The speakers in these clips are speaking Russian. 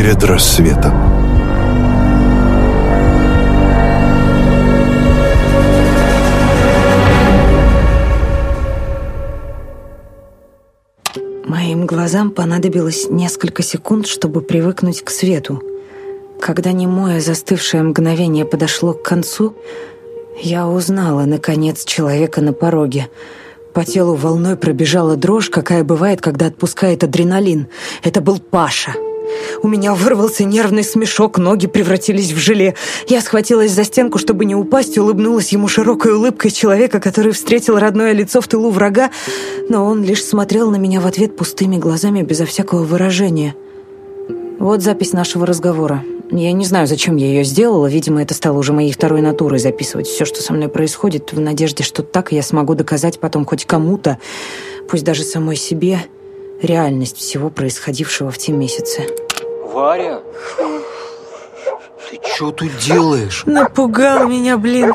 перед рассветом. Моим глазам понадобилось несколько секунд, чтобы привыкнуть к свету. Когда немое застывшее мгновение подошло к концу, я узнала, наконец, человека на пороге. По телу волной пробежала дрожь, какая бывает, когда отпускает адреналин. Это был Паша. У меня вырвался нервный смешок, ноги превратились в желе. Я схватилась за стенку, чтобы не упасть, улыбнулась ему широкой улыбкой человека, который встретил родное лицо в тылу врага, но он лишь смотрел на меня в ответ пустыми глазами, безо всякого выражения. Вот запись нашего разговора. Я не знаю, зачем я ее сделала. Видимо, это стало уже моей второй натурой записывать все, что со мной происходит, в надежде, что так я смогу доказать потом хоть кому-то, пусть даже самой себе, реальность всего происходившего в те месяцы. Варя? Ты что тут делаешь? Напугал меня, блин.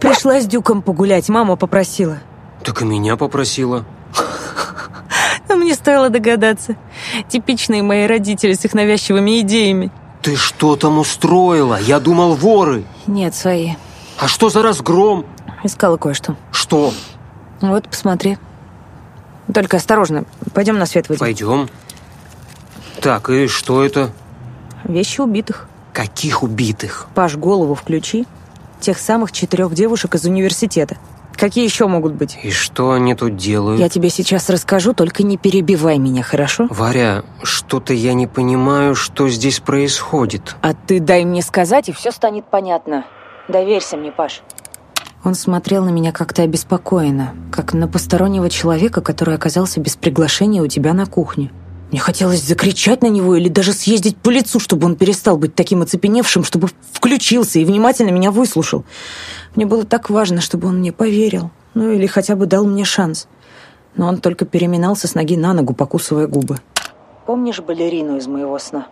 Пришла с Дюком погулять, мама попросила. Так и меня попросила. А мне стоило догадаться. Типичные мои родители с их навязчивыми идеями. Ты что там устроила? Я думал, воры. Нет, свои. А что за разгром? Искала кое-что. Что? Вот, посмотри. Только осторожно. Пойдем на свет выйдем. Пойдем. Так, и что это? Вещи убитых. Каких убитых? Паш, голову включи. Тех самых четырех девушек из университета. Какие еще могут быть? И что они тут делают? Я тебе сейчас расскажу, только не перебивай меня, хорошо? Варя, что-то я не понимаю, что здесь происходит. А ты дай мне сказать, и все станет понятно. Доверься мне, Паш. Он смотрел на меня как-то обеспокоенно, как на постороннего человека, который оказался без приглашения у тебя на кухне. Мне хотелось закричать на него или даже съездить по лицу, чтобы он перестал быть таким оцепеневшим, чтобы включился и внимательно меня выслушал. Мне было так важно, чтобы он мне поверил, ну или хотя бы дал мне шанс. Но он только переминался с ноги на ногу, покусывая губы. Помнишь балерину из моего сна?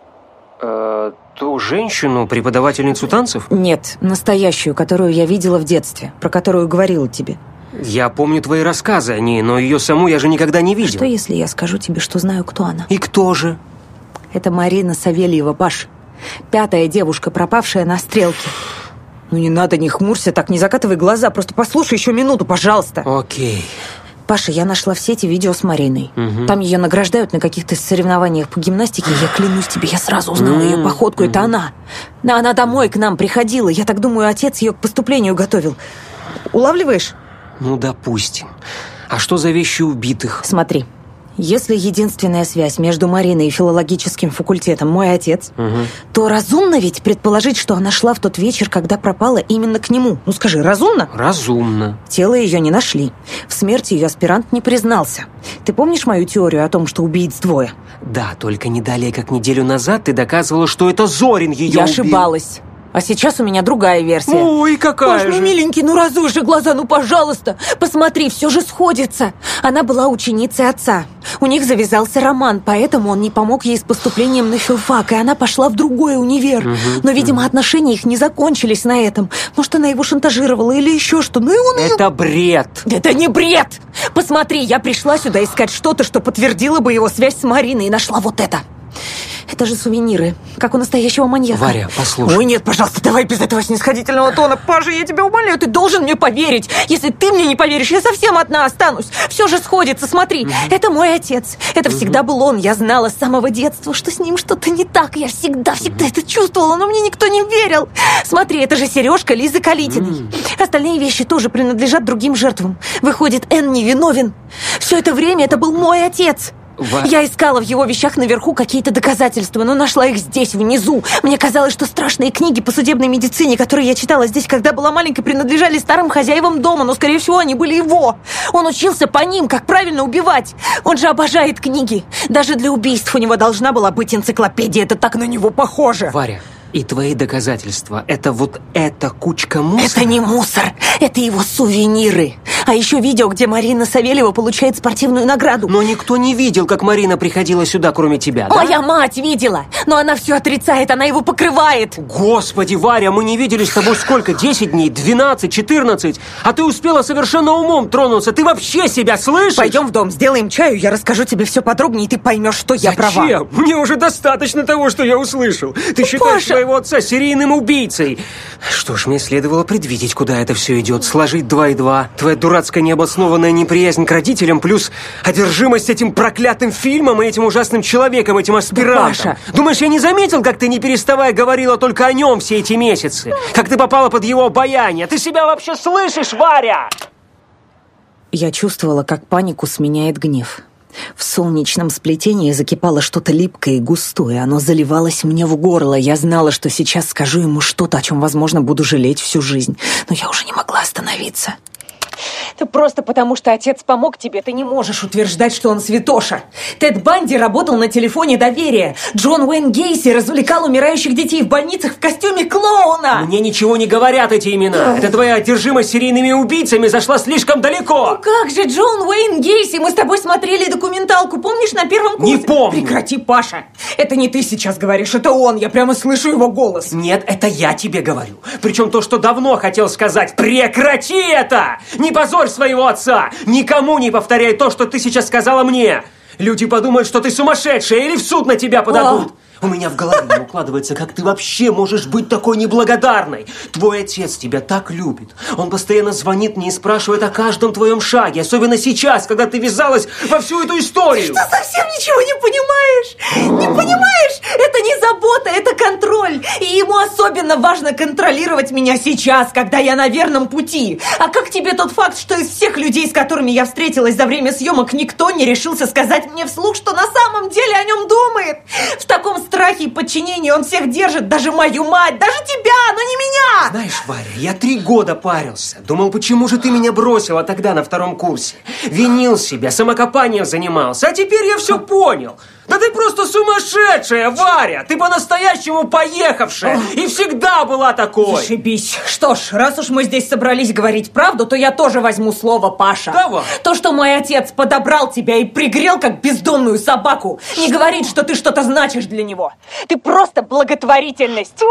Э, ту женщину, преподавательницу танцев? Нет, настоящую, которую я видела в детстве, про которую говорила тебе. Я помню твои рассказы о ней, но ее саму я же никогда не видел. Что, если я скажу тебе, что знаю, кто она? И кто же? Это Марина Савельева, Паш. Пятая девушка, пропавшая на стрелке. Ну не надо, не хмурься, так не закатывай глаза, просто послушай еще минуту, пожалуйста. Окей. Паша, я нашла в сети видео с Мариной. Мгм. Там ее награждают на каких-то соревнованиях по гимнастике. Я клянусь тебе, я сразу узнала ее походку. Это она. Она домой к нам приходила. Я так думаю, отец ее к поступлению готовил. Улавливаешь? Ну, допустим. А что за вещи убитых? Смотри. Если единственная связь между Мариной и филологическим факультетом мой отец, то разумно ведь предположить, что она шла в тот вечер, когда пропала именно к нему. Ну скажи, разумно? Разумно. Тело ее не нашли. В смерти ее аспирант не признался. Ты помнишь мою теорию о том, что убийц двое? Да, только не далее, как неделю назад ты доказывала, что это Зорин ее Я убил. ошибалась. А сейчас у меня другая версия. Ой, какая Паш, ну, же. миленький, ну разуй же глаза, ну, пожалуйста. Посмотри, все же сходится. Она была ученицей отца. У них завязался роман, поэтому он не помог ей с поступлением на филфак, и она пошла в другой универ. Но, видимо, отношения их не закончились на этом. Может, она его шантажировала или еще что. Ну и он ее... Это бред. Это не бред! Посмотри, я пришла сюда искать что-то, что подтвердило бы его связь с Мариной, и нашла вот это. Это же сувениры, как у настоящего маньяка. Варя, послушай. Ой, нет, пожалуйста, давай без этого снисходительного тона. Паша, я тебя умоляю, ты должен мне поверить. Если ты мне не поверишь, я совсем одна останусь. Все же сходится, смотри. Это мой отец. Это всегда был он. Я знала с самого детства, что с ним что-то не так. Я всегда, всегда это чувствовала, но мне никто не верил. Смотри, это же сережка Лизы Калитиной. Остальные вещи тоже принадлежат другим жертвам. Выходит, Эн невиновен. Все это время это был мой отец. Ва- Я искала в его вещах наверху какие-то доказательства, но нашла их здесь, внизу. Мне казалось, что страшные книги по судебной медицине, которые я читала здесь, когда была маленькой, принадлежали старым хозяевам дома, но, скорее всего, они были его. Он учился по ним, как правильно убивать. Он же обожает книги. Даже для убийств у него должна была быть энциклопедия. Это так на него похоже. Варя, и твои доказательства, это вот эта кучка мусора? Это не мусор, это его сувениры. А еще видео, где Марина Савельева получает спортивную награду. Но никто не видел, как Марина приходила сюда, кроме тебя, да? Моя мать видела, но она все отрицает, она его покрывает. Господи, Варя, мы не виделись с тобой сколько? 10 дней? 12, 14? А ты успела совершенно умом тронуться. Ты вообще себя слышишь? Пойдем в дом, сделаем чаю, я расскажу тебе все подробнее, и ты поймешь, что я Зачем? права. Мне уже достаточно того, что я услышал. Ты считаешь Паша! Своего отца серийным убийцей. Что ж, мне следовало предвидеть, куда это все идет. Сложить два и два. Твоя дурацкая необоснованная неприязнь к родителям, плюс одержимость этим проклятым фильмом и этим ужасным человеком, этим аспирантом. Паша! Думаешь, я не заметил, как ты не переставая говорила только о нем все эти месяцы? Как ты попала под его обаяние? Ты себя вообще слышишь, Варя? Я чувствовала, как панику сменяет гнев. В солнечном сплетении закипало что-то липкое и густое. Оно заливалось мне в горло. Я знала, что сейчас скажу ему что-то, о чем, возможно, буду жалеть всю жизнь. Но я уже не могла остановиться. Это просто потому, что отец помог тебе. Ты не можешь утверждать, что он святоша. Тед Банди работал на телефоне доверия. Джон Уэйн Гейси развлекал умирающих детей в больницах в костюме клоуна. Мне ничего не говорят эти имена. Это твоя одержимость серийными убийцами зашла слишком далеко. Как же Джон Уэйн Гейси? Мы с тобой смотрели документалку, помнишь, на первом курсе? Не помню. Прекрати, Паша. Это не ты сейчас говоришь, это он. Я прямо слышу его голос. Нет, это я тебе говорю. Причем то, что давно хотел сказать. Прекрати это! Не позорь своего отца! Никому не повторяй то, что ты сейчас сказала мне! Люди подумают, что ты сумасшедшая или в суд на тебя подадут. У меня в голове не укладывается, как ты вообще можешь быть такой неблагодарной. Твой отец тебя так любит. Он постоянно звонит мне и спрашивает о каждом твоем шаге. Особенно сейчас, когда ты ввязалась во всю эту историю. Ты совсем ничего не понимаешь! Не понимаешь? Это не забота, это контроль. И ему особенно важно контролировать меня сейчас, когда я на верном пути. А как тебе тот факт, что из всех людей, с которыми я встретилась за время съемок, никто не решился сказать мне вслух, что на самом деле о нем думает? В таком страхе и подчинении он всех держит, даже мою мать, даже тебя, но не меня! Знаешь, Варя, я три года парился. Думал, почему же ты меня бросила тогда на втором курсе? Винил себя, самокопанием занимался. А теперь я все понял. Да ты просто сумасшедшая, Варя! Ты по-настоящему поехавшая! И всегда была такой! Зашибись. Что ж, раз уж мы здесь собрались говорить правду, то я тоже возьму слово, Паша. Давай. То, что мой отец подобрал тебя и пригрел, как бездомную собаку, не говорит, что ты что-то значишь для него. Ты просто благотворительность.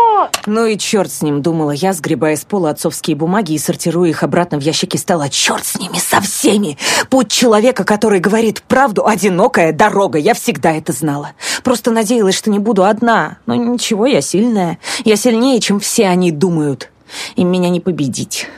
Ну и черт с ним, думала я, сгребая с пола отцовские бумаги и сортируя их обратно в ящики стола. Черт с ними, со всеми! Путь человека, который говорит правду, одинокая дорога. Я всегда это знала. Просто надеялась, что не буду одна. Но ничего, я сильная. Я сильнее, чем все они думают. И меня не победить.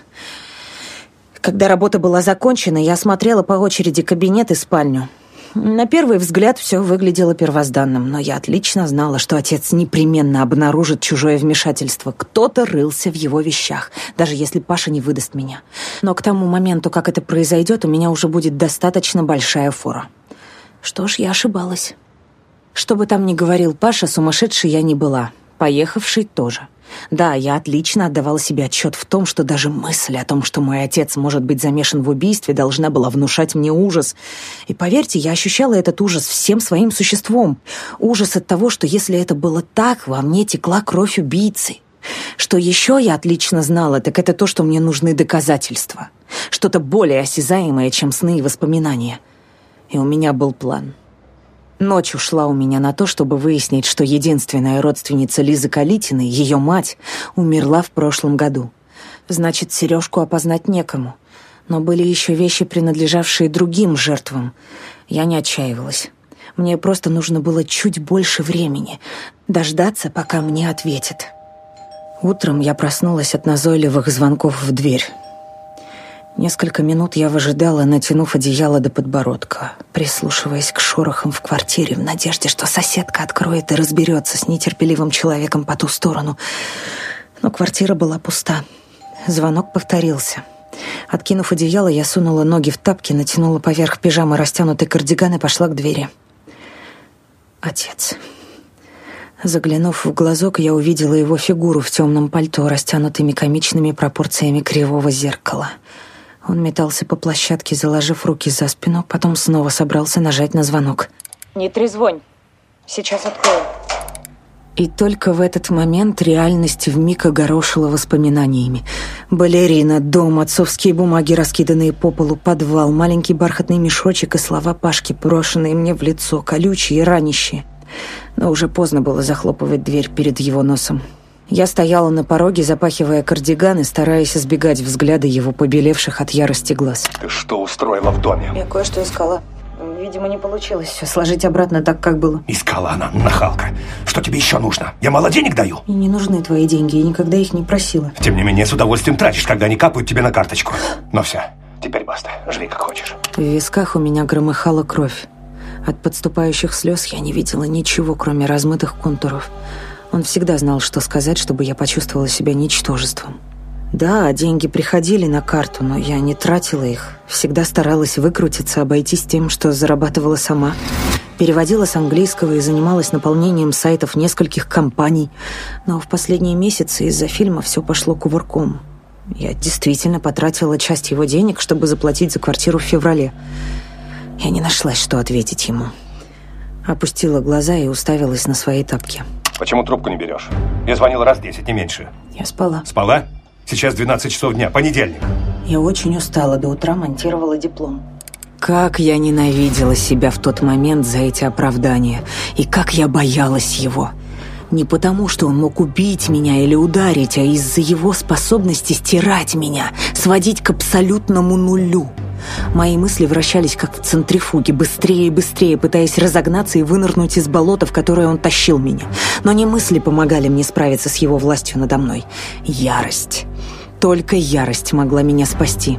Когда работа была закончена, я осмотрела по очереди кабинет и спальню. На первый взгляд все выглядело первозданным, но я отлично знала, что отец непременно обнаружит чужое вмешательство. Кто-то рылся в его вещах, даже если Паша не выдаст меня. Но к тому моменту, как это произойдет, у меня уже будет достаточно большая фора. Что ж, я ошибалась. Что бы там ни говорил Паша, сумасшедшей я не была. Поехавший тоже. Да, я отлично отдавала себе отчет в том, что даже мысль о том, что мой отец может быть замешан в убийстве, должна была внушать мне ужас. И поверьте, я ощущала этот ужас всем своим существом. Ужас от того, что если это было так, во мне текла кровь убийцы. Что еще я отлично знала, так это то, что мне нужны доказательства. Что-то более осязаемое, чем сны и воспоминания. И у меня был план. Ночь ушла у меня на то, чтобы выяснить, что единственная родственница Лизы Калитиной, ее мать, умерла в прошлом году. Значит, сережку опознать некому. Но были еще вещи, принадлежавшие другим жертвам. Я не отчаивалась. Мне просто нужно было чуть больше времени. Дождаться, пока мне ответят. Утром я проснулась от назойливых звонков в дверь. Несколько минут я выжидала, натянув одеяло до подбородка, прислушиваясь к шорохам в квартире в надежде, что соседка откроет и разберется с нетерпеливым человеком по ту сторону. Но квартира была пуста. Звонок повторился. Откинув одеяло, я сунула ноги в тапки, натянула поверх пижамы растянутый кардиган и пошла к двери. Отец. Заглянув в глазок, я увидела его фигуру в темном пальто, растянутыми комичными пропорциями кривого зеркала — он метался по площадке, заложив руки за спину, потом снова собрался нажать на звонок. Не трезвонь. Сейчас открою. И только в этот момент реальность вмиг огорошила воспоминаниями. Балерина, дом, отцовские бумаги, раскиданные по полу, подвал, маленький бархатный мешочек и слова Пашки, брошенные мне в лицо, колючие и ранящие. Но уже поздно было захлопывать дверь перед его носом. Я стояла на пороге, запахивая кардиган и стараясь избегать взгляда его побелевших от ярости глаз. Ты что устроила в доме? Я кое-что искала. Видимо, не получилось все сложить обратно так, как было. Искала она, нахалка. Что тебе еще нужно? Я мало денег даю? Мне не нужны твои деньги, я никогда их не просила. Тем не менее, с удовольствием тратишь, когда они капают тебе на карточку. Но все, теперь баста, живи как хочешь. В висках у меня громыхала кровь. От подступающих слез я не видела ничего, кроме размытых контуров. Он всегда знал, что сказать, чтобы я почувствовала себя ничтожеством. Да, деньги приходили на карту, но я не тратила их. Всегда старалась выкрутиться, обойтись тем, что зарабатывала сама. Переводила с английского и занималась наполнением сайтов нескольких компаний. Но в последние месяцы из-за фильма все пошло кувырком. Я действительно потратила часть его денег, чтобы заплатить за квартиру в феврале. Я не нашлась, что ответить ему. Опустила глаза и уставилась на свои тапки. Почему трубку не берешь? Я звонил раз десять, не меньше. Я спала. Спала? Сейчас 12 часов дня, понедельник. Я очень устала, до утра монтировала диплом. Как я ненавидела себя в тот момент за эти оправдания. И как я боялась его. Не потому, что он мог убить меня или ударить, а из-за его способности стирать меня, сводить к абсолютному нулю. Мои мысли вращались как в центрифуге, быстрее и быстрее, пытаясь разогнаться и вынырнуть из болота, в которое он тащил меня. Но не мысли помогали мне справиться с его властью надо мной. Ярость. Только ярость могла меня спасти.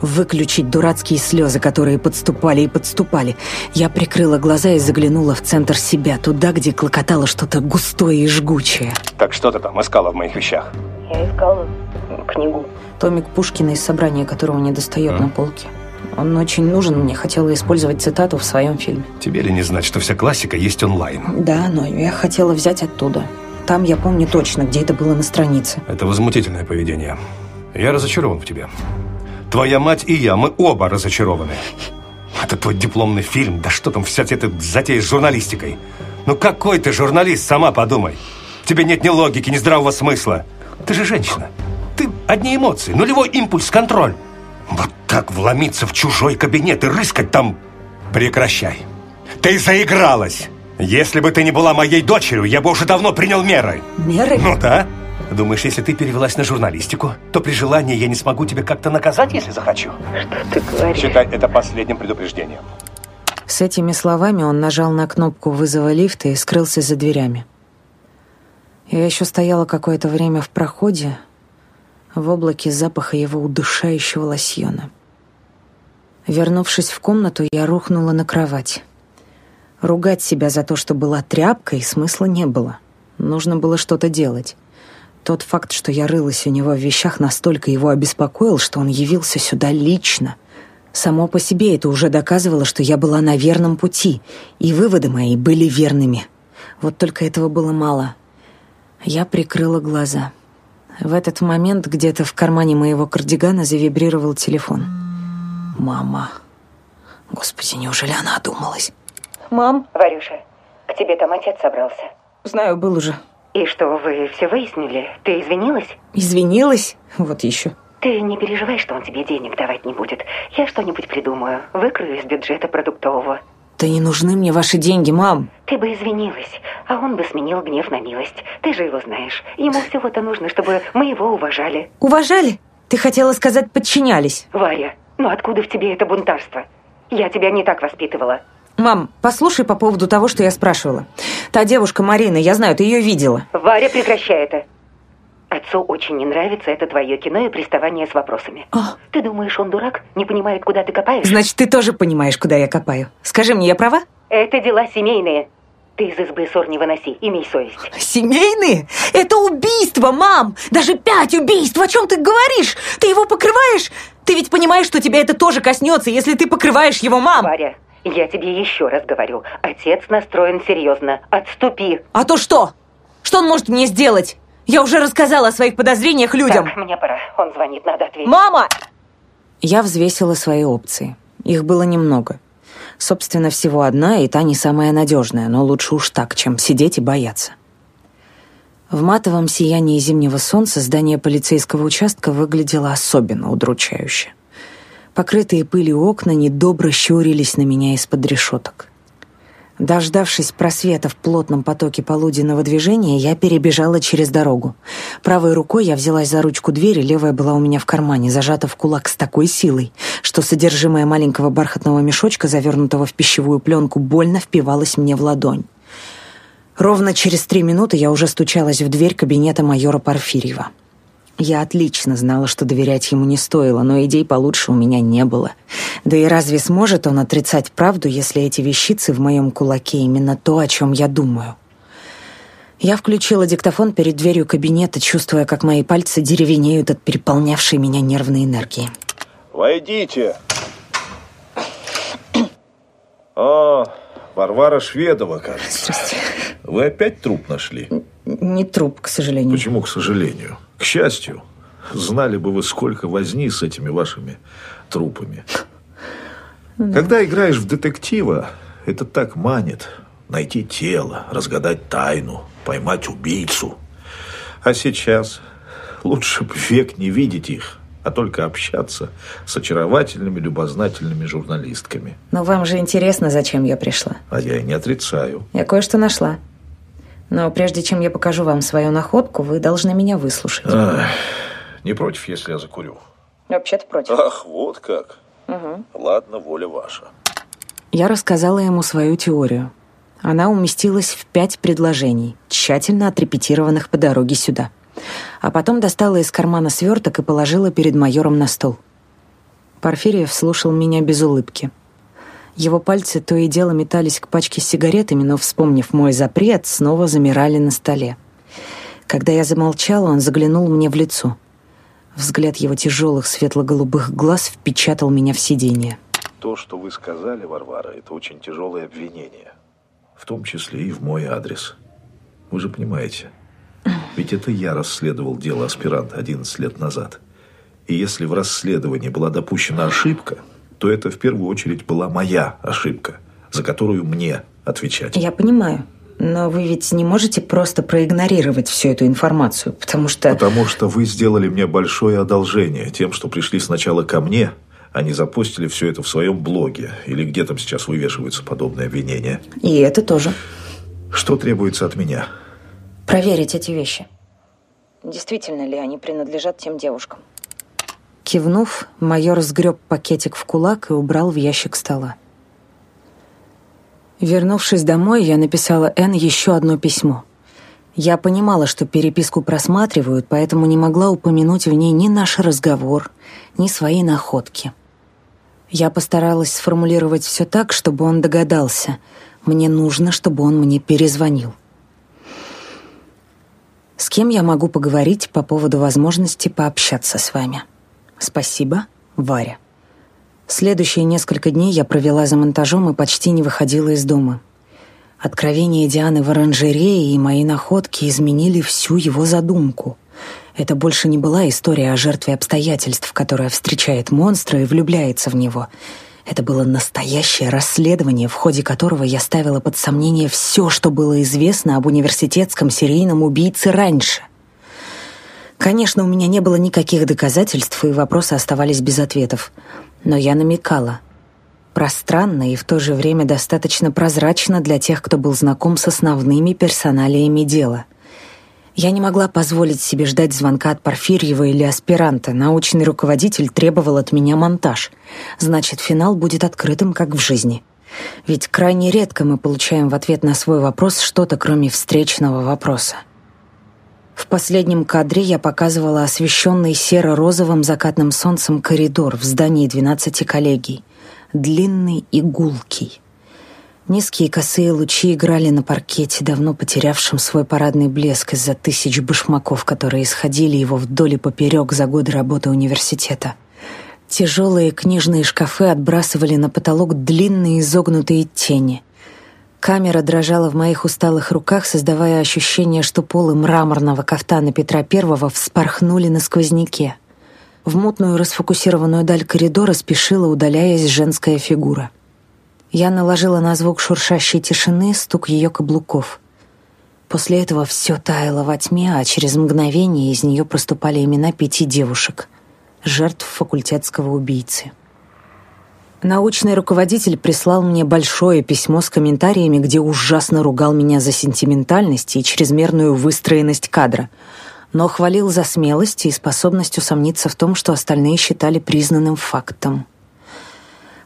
Выключить дурацкие слезы, которые подступали и подступали. Я прикрыла глаза и заглянула в центр себя, туда, где клокотало что-то густое и жгучее. Так что ты там искала в моих вещах? Я искала книгу. Томик Пушкина из собрания, которого не достает а? на полке. Он очень нужен мне, хотела использовать цитату в своем фильме. Тебе ли не знать, что вся классика есть онлайн? Да, но я хотела взять оттуда. Там я помню точно, где это было на странице. Это возмутительное поведение. Я разочарован в тебе. Твоя мать и я, мы оба разочарованы. Это твой дипломный фильм, да что там вся эта затея с журналистикой? Ну какой ты журналист, сама подумай. Тебе нет ни логики, ни здравого смысла. Ты же женщина. Ты одни эмоции, нулевой импульс, контроль. Вот так вломиться в чужой кабинет и рыскать там... Прекращай. Ты заигралась. Если бы ты не была моей дочерью, я бы уже давно принял меры. Меры? Ну да. Думаешь, если ты перевелась на журналистику, то при желании я не смогу тебя как-то наказать, если захочу? Что ты говоришь? Считай это последним предупреждением. С этими словами он нажал на кнопку вызова лифта и скрылся за дверями. Я еще стояла какое-то время в проходе, в облаке запаха его удушающего лосьона. Вернувшись в комнату, я рухнула на кровать. Ругать себя за то, что была тряпкой, смысла не было. Нужно было что-то делать. Тот факт, что я рылась у него в вещах, настолько его обеспокоил, что он явился сюда лично. Само по себе это уже доказывало, что я была на верном пути, и выводы мои были верными. Вот только этого было мало. Я прикрыла глаза. В этот момент где-то в кармане моего кардигана завибрировал телефон. «Мама». Господи, неужели она одумалась? Мам? Варюша, к тебе там отец собрался. Знаю, был уже. И что, вы все выяснили? Ты извинилась? Извинилась? Вот еще. Ты не переживай, что он тебе денег давать не будет. Я что-нибудь придумаю. Выкрою из бюджета продуктового. Да не нужны мне ваши деньги, мам. Ты бы извинилась, а он бы сменил гнев на милость. Ты же его знаешь. Ему всего-то нужно, чтобы мы его уважали. Уважали? Ты хотела сказать, подчинялись. Варя, ну откуда в тебе это бунтарство? Я тебя не так воспитывала. Мам, послушай по поводу того, что я спрашивала. Та девушка Марина, я знаю, ты ее видела. Варя, прекращай это. Отцу очень не нравится это твое кино и приставание с вопросами. А? Ты думаешь, он дурак? Не понимает, куда ты копаешь? Значит, ты тоже понимаешь, куда я копаю. Скажи мне, я права? Это дела семейные. Ты из избы ссор не выноси, имей совесть. Семейные? Это убийство, мам! Даже пять убийств! О чем ты говоришь? Ты его покрываешь? Ты ведь понимаешь, что тебя это тоже коснется, если ты покрываешь его, мам! Варя, я тебе еще раз говорю, отец настроен серьезно. Отступи. А то что? Что он может мне сделать? Я уже рассказала о своих подозрениях людям. Так, мне пора. Он звонит, надо ответить. Мама! Я взвесила свои опции. Их было немного. Собственно, всего одна, и та не самая надежная, но лучше уж так, чем сидеть и бояться. В матовом сиянии зимнего солнца здание полицейского участка выглядело особенно удручающе. Покрытые пылью окна недобро щурились на меня из-под решеток. Дождавшись просвета в плотном потоке полуденного движения, я перебежала через дорогу. Правой рукой я взялась за ручку двери, левая была у меня в кармане, зажата в кулак с такой силой, что содержимое маленького бархатного мешочка, завернутого в пищевую пленку, больно впивалось мне в ладонь. Ровно через три минуты я уже стучалась в дверь кабинета майора Порфирьева. Я отлично знала, что доверять ему не стоило, но идей получше у меня не было. Да и разве сможет он отрицать правду, если эти вещицы в моем кулаке именно то, о чем я думаю? Я включила диктофон перед дверью кабинета, чувствуя, как мои пальцы деревенеют от переполнявшей меня нервной энергии. «Войдите!» «А, Варвара Шведова, кажется. Здрасте. Вы опять труп нашли? Не труп, к сожалению. Почему, к сожалению? К счастью, знали бы вы, сколько возни с этими вашими трупами. Когда играешь в детектива, это так манит. Найти тело, разгадать тайну, поймать убийцу. А сейчас лучше бы век не видеть их, а только общаться с очаровательными, любознательными журналистками. Но вам же интересно, зачем я пришла. А я и не отрицаю. Я кое-что нашла. Но прежде чем я покажу вам свою находку, вы должны меня выслушать. Ах, не против, если я закурю? Вообще-то против. Ах, вот как. Ладно, воля ваша. Я рассказала ему свою теорию. Она уместилась в пять предложений, тщательно отрепетированных по дороге сюда. А потом достала из кармана сверток и положила перед майором на стол. Порфирьев слушал меня без улыбки. Его пальцы то и дело метались к пачке с сигаретами, но, вспомнив мой запрет, снова замирали на столе. Когда я замолчала, он заглянул мне в лицо. Взгляд его тяжелых светло-голубых глаз впечатал меня в сиденье. То, что вы сказали, Варвара, это очень тяжелое обвинение. В том числе и в мой адрес. Вы же понимаете, ведь это я расследовал дело аспиранта 11 лет назад. И если в расследовании была допущена ошибка, то это в первую очередь была моя ошибка, за которую мне отвечать. Я понимаю. Но вы ведь не можете просто проигнорировать всю эту информацию, потому что... Потому что вы сделали мне большое одолжение тем, что пришли сначала ко мне, а не запустили все это в своем блоге, или где там сейчас вывешиваются подобные обвинения. И это тоже. Что требуется от меня? Проверить эти вещи. Действительно ли они принадлежат тем девушкам? Кивнув, майор сгреб пакетик в кулак и убрал в ящик стола. Вернувшись домой, я написала Энн еще одно письмо. Я понимала, что переписку просматривают, поэтому не могла упомянуть в ней ни наш разговор, ни свои находки. Я постаралась сформулировать все так, чтобы он догадался. Мне нужно, чтобы он мне перезвонил. С кем я могу поговорить по поводу возможности пообщаться с вами? Спасибо, Варя. Следующие несколько дней я провела за монтажом и почти не выходила из дома. Откровения Дианы в оранжерее и мои находки изменили всю его задумку. Это больше не была история о жертве обстоятельств, которая встречает монстра и влюбляется в него. Это было настоящее расследование, в ходе которого я ставила под сомнение все, что было известно об университетском серийном убийце раньше. Конечно, у меня не было никаких доказательств, и вопросы оставались без ответов. Но я намекала. Пространно и в то же время достаточно прозрачно для тех, кто был знаком с основными персоналиями дела. Я не могла позволить себе ждать звонка от Порфирьева или аспиранта. Научный руководитель требовал от меня монтаж. Значит, финал будет открытым, как в жизни. Ведь крайне редко мы получаем в ответ на свой вопрос что-то, кроме встречного вопроса. В последнем кадре я показывала освещенный серо-розовым закатным солнцем коридор в здании 12 коллегий. Длинный и гулкий. Низкие косые лучи играли на паркете, давно потерявшем свой парадный блеск из-за тысяч башмаков, которые исходили его вдоль и поперек за годы работы университета. Тяжелые книжные шкафы отбрасывали на потолок длинные изогнутые тени — Камера дрожала в моих усталых руках, создавая ощущение, что полы мраморного кафтана Петра Первого вспорхнули на сквозняке. В мутную расфокусированную даль коридора спешила, удаляясь женская фигура. Я наложила на звук шуршащей тишины стук ее каблуков. После этого все таяло во тьме, а через мгновение из нее проступали имена пяти девушек, жертв факультетского убийцы. Научный руководитель прислал мне большое письмо с комментариями, где ужасно ругал меня за сентиментальность и чрезмерную выстроенность кадра, но хвалил за смелость и способность усомниться в том, что остальные считали признанным фактом.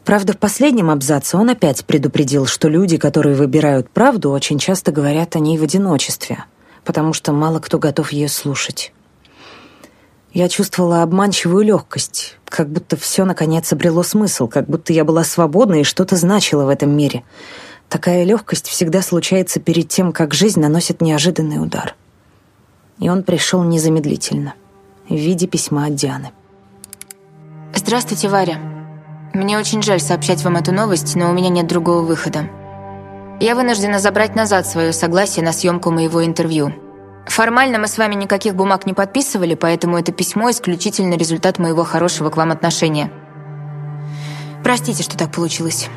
Правда, в последнем абзаце он опять предупредил, что люди, которые выбирают правду, очень часто говорят о ней в одиночестве, потому что мало кто готов ее слушать. Я чувствовала обманчивую легкость, как будто все наконец обрело смысл, как будто я была свободна и что-то значила в этом мире. Такая легкость всегда случается перед тем, как жизнь наносит неожиданный удар. И он пришел незамедлительно, в виде письма от Дианы. «Здравствуйте, Варя. Мне очень жаль сообщать вам эту новость, но у меня нет другого выхода. Я вынуждена забрать назад свое согласие на съемку моего интервью. Формально мы с вами никаких бумаг не подписывали, поэтому это письмо исключительно результат моего хорошего к вам отношения. Простите, что так получилось.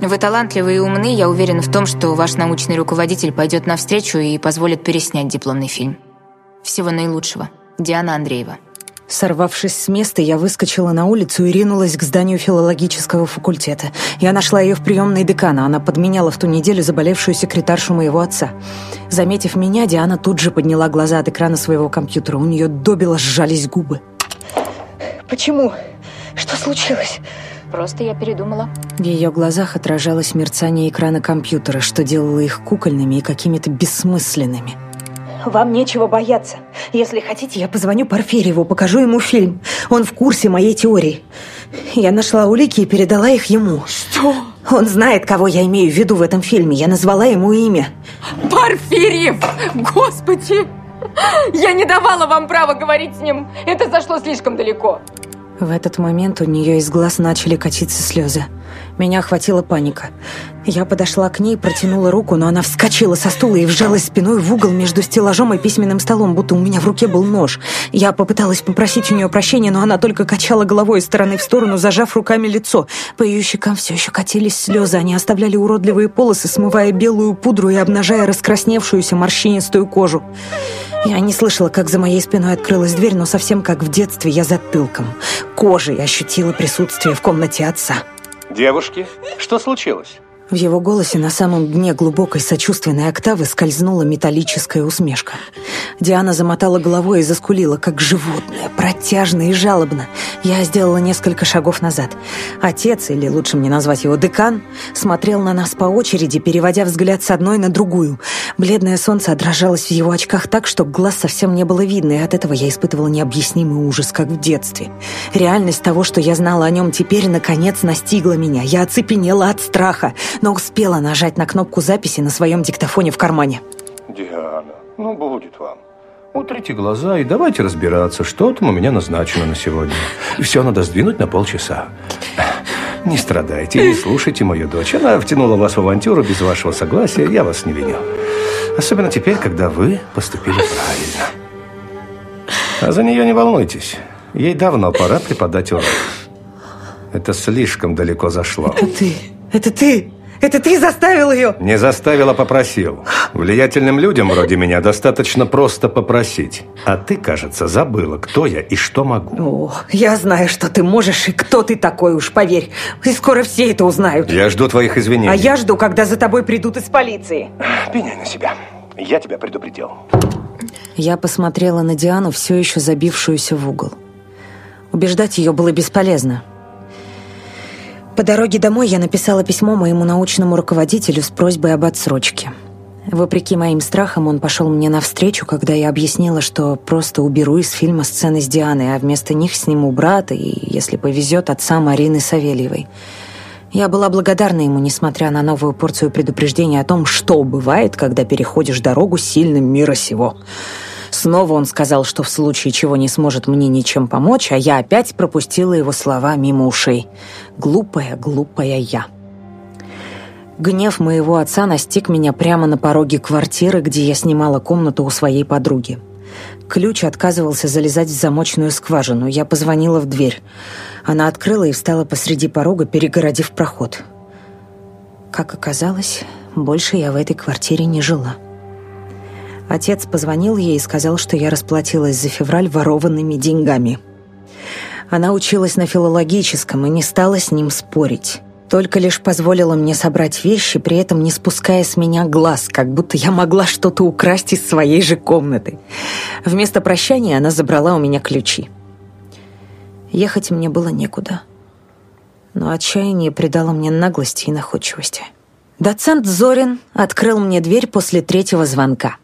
Вы талантливы и умны, я уверена в том, что ваш научный руководитель пойдет навстречу и позволит переснять дипломный фильм. Всего наилучшего. Диана Андреева. Сорвавшись с места, я выскочила на улицу и ринулась к зданию филологического факультета. Я нашла ее в приемной декана. Она подменяла в ту неделю заболевшую секретаршу моего отца. Заметив меня, Диана тут же подняла глаза от экрана своего компьютера. У нее добило сжались губы. Почему? Что случилось? Просто я передумала. В ее глазах отражалось мерцание экрана компьютера, что делало их кукольными и какими-то бессмысленными. Вам нечего бояться. Если хотите, я позвоню Порфирьеву, покажу ему фильм. Он в курсе моей теории. Я нашла улики и передала их ему. Что? Он знает, кого я имею в виду в этом фильме. Я назвала ему имя. Порфирьев! Господи! Я не давала вам права говорить с ним. Это зашло слишком далеко. В этот момент у нее из глаз начали катиться слезы. Меня охватила паника. Я подошла к ней, протянула руку, но она вскочила со стула и вжалась спиной в угол между стеллажом и письменным столом, будто у меня в руке был нож. Я попыталась попросить у нее прощения, но она только качала головой из стороны в сторону, зажав руками лицо. По ее щекам все еще катились слезы, они оставляли уродливые полосы, смывая белую пудру и обнажая раскрасневшуюся морщинистую кожу. Я не слышала, как за моей спиной открылась дверь, но совсем как в детстве я затылком, кожей ощутила присутствие в комнате отца. Девушки, что случилось? В его голосе на самом дне глубокой сочувственной октавы скользнула металлическая усмешка. Диана замотала головой и заскулила, как животное, протяжно и жалобно. Я сделала несколько шагов назад. Отец, или лучше мне назвать его декан, смотрел на нас по очереди, переводя взгляд с одной на другую. Бледное солнце отражалось в его очках так, что глаз совсем не было видно, и от этого я испытывала необъяснимый ужас, как в детстве. Реальность того, что я знала о нем теперь, наконец настигла меня. Я оцепенела от страха но успела нажать на кнопку записи на своем диктофоне в кармане. Диана, ну будет вам. Утрите глаза и давайте разбираться, что там у меня назначено на сегодня. Все надо сдвинуть на полчаса. Не страдайте, не слушайте мою дочь. Она втянула вас в авантюру без вашего согласия, я вас не виню. Особенно теперь, когда вы поступили правильно. А за нее не волнуйтесь. Ей давно пора преподать урок. Это слишком далеко зашло. Это ты. Это ты. Это ты заставил ее? Не заставил, а попросил. Влиятельным людям вроде меня достаточно просто попросить. А ты, кажется, забыла, кто я и что могу. О, я знаю, что ты можешь и кто ты такой, уж поверь. И скоро все это узнают. Я жду твоих извинений. А я жду, когда за тобой придут из полиции. Пеняй на себя. Я тебя предупредил. Я посмотрела на Диану, все еще забившуюся в угол. Убеждать ее было бесполезно. По дороге домой я написала письмо моему научному руководителю с просьбой об отсрочке. Вопреки моим страхам, он пошел мне навстречу, когда я объяснила, что просто уберу из фильма сцены с Дианой, а вместо них сниму брата и, если повезет, отца Марины Савельевой. Я была благодарна ему, несмотря на новую порцию предупреждения о том, что бывает, когда переходишь дорогу сильным мира сего. Снова он сказал, что в случае чего не сможет мне ничем помочь, а я опять пропустила его слова мимо ушей. Глупая, глупая я. Гнев моего отца настиг меня прямо на пороге квартиры, где я снимала комнату у своей подруги. Ключ отказывался залезать в замочную скважину. Я позвонила в дверь. Она открыла и встала посреди порога, перегородив проход. Как оказалось, больше я в этой квартире не жила. Отец позвонил ей и сказал, что я расплатилась за февраль ворованными деньгами. Она училась на филологическом и не стала с ним спорить. Только лишь позволила мне собрать вещи, при этом не спуская с меня глаз, как будто я могла что-то украсть из своей же комнаты. Вместо прощания она забрала у меня ключи. Ехать мне было некуда. Но отчаяние придало мне наглости и находчивости. Доцент Зорин открыл мне дверь после третьего звонка.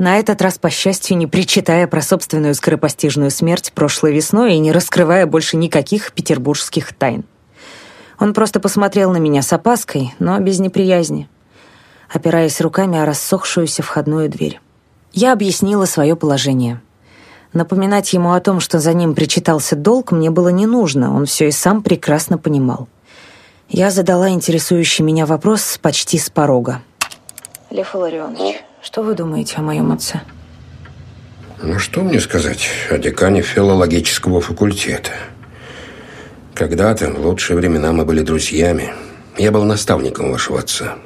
На этот раз, по счастью, не причитая про собственную скоропостижную смерть прошлой весной и не раскрывая больше никаких петербургских тайн. Он просто посмотрел на меня с опаской, но без неприязни, опираясь руками о рассохшуюся входную дверь. Я объяснила свое положение. Напоминать ему о том, что за ним причитался долг, мне было не нужно, он все и сам прекрасно понимал. Я задала интересующий меня вопрос почти с порога. «Лев Илларионович, что вы думаете о моем отце? Ну, что мне сказать о декане филологического факультета? Когда-то, в лучшие времена, мы были друзьями. Я был наставником вашего отца.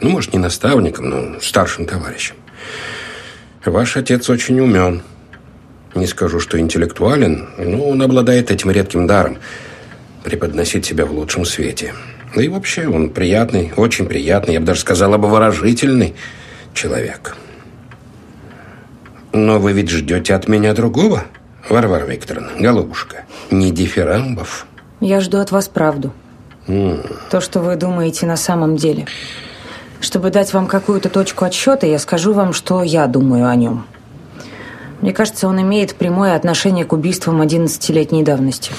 Ну, может, не наставником, но старшим товарищем. Ваш отец очень умен. Не скажу, что интеллектуален, но он обладает этим редким даром преподносить себя в лучшем свете. Да и вообще, он приятный, очень приятный, я бы даже сказал, обворожительный человек. Но вы ведь ждете от меня другого, Варвара Викторовна, голубушка, не дифирамбов. Я жду от вас правду. Mm. То, что вы думаете на самом деле. Чтобы дать вам какую-то точку отсчета, я скажу вам, что я думаю о нем. Мне кажется, он имеет прямое отношение к убийствам 11-летней давности.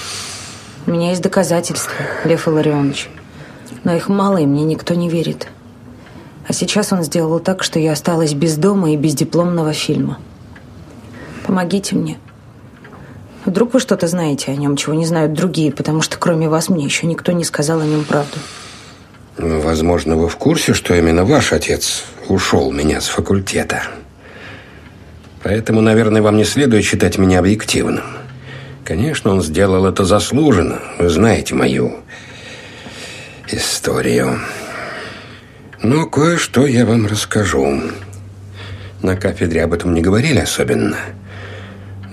У меня есть доказательства, Лев Илларионович. Но их мало, и мне никто не верит. А сейчас он сделал так, что я осталась без дома и без дипломного фильма. Помогите мне. Вдруг вы что-то знаете о нем, чего не знают другие, потому что кроме вас мне еще никто не сказал о нем правду. Ну, возможно, вы в курсе, что именно ваш отец ушел меня с факультета. Поэтому, наверное, вам не следует считать меня объективным. Конечно, он сделал это заслуженно. Вы знаете мою историю. Но кое-что я вам расскажу. На кафедре об этом не говорили особенно.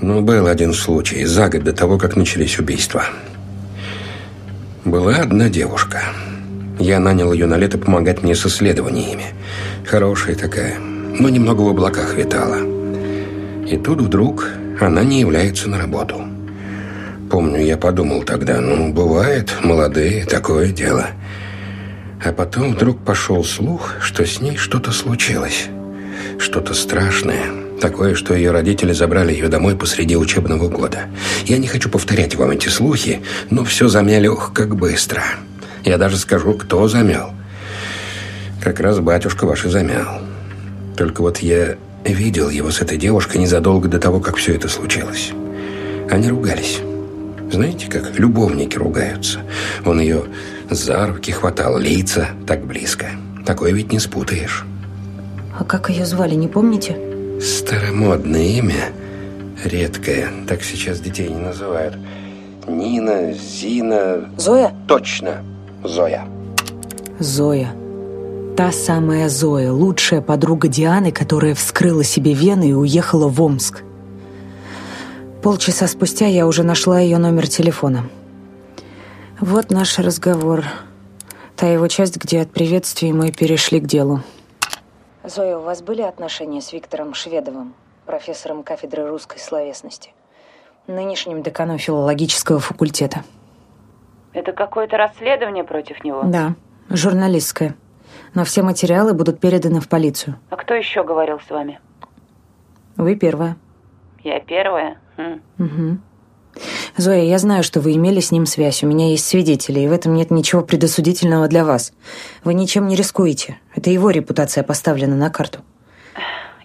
Но был один случай за год до того, как начались убийства. Была одна девушка. Я нанял ее на лето помогать мне с исследованиями. Хорошая такая, но немного в облаках витала. И тут вдруг она не является на работу. Помню, я подумал тогда, ну, бывает, молодые, такое дело – а потом вдруг пошел слух, что с ней что-то случилось. Что-то страшное. Такое, что ее родители забрали ее домой посреди учебного года. Я не хочу повторять вам эти слухи, но все замяли, ох, как быстро. Я даже скажу, кто замял. Как раз батюшка ваш и замял. Только вот я видел его с этой девушкой незадолго до того, как все это случилось. Они ругались. Знаете, как любовники ругаются. Он ее за руки хватал, лица так близко. Такое ведь не спутаешь. А как ее звали, не помните? Старомодное имя. Редкое. Так сейчас детей не называют. Нина, Зина... Зоя? Точно, Зоя. Зоя. Та самая Зоя, лучшая подруга Дианы, которая вскрыла себе вены и уехала в Омск. Полчаса спустя я уже нашла ее номер телефона. Вот наш разговор. Та его часть, где от приветствий мы перешли к делу. Зоя, у вас были отношения с Виктором Шведовым, профессором кафедры русской словесности, нынешним деканом филологического факультета? Это какое-то расследование против него? Да, журналистское. Но все материалы будут переданы в полицию. А кто еще говорил с вами? Вы первая. Я первая? Хм. Угу. Зоя, я знаю, что вы имели с ним связь. У меня есть свидетели, и в этом нет ничего предосудительного для вас. Вы ничем не рискуете. Это его репутация поставлена на карту.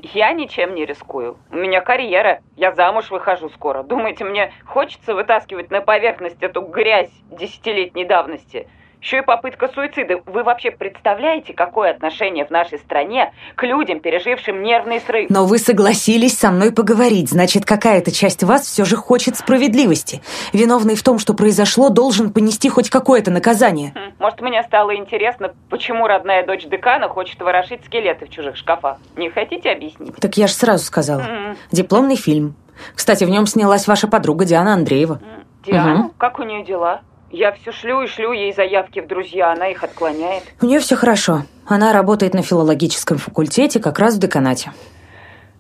Я ничем не рискую. У меня карьера. Я замуж выхожу скоро. Думаете, мне хочется вытаскивать на поверхность эту грязь десятилетней давности? Еще и попытка суицида. Вы вообще представляете, какое отношение в нашей стране к людям, пережившим нервный срыв? Но вы согласились со мной поговорить, значит, какая-то часть вас все же хочет справедливости. Виновный в том, что произошло, должен понести хоть какое-то наказание. Хм, может, мне стало интересно, почему родная дочь декана хочет ворошить скелеты в чужих шкафах. Не хотите объяснить? Так я же сразу сказала. Mm-hmm. Дипломный фильм. Кстати, в нем снялась ваша подруга Диана Андреева. Диана? Угу. Как у нее дела? Я все шлю и шлю ей заявки в друзья, она их отклоняет. У нее все хорошо. Она работает на филологическом факультете, как раз в деканате.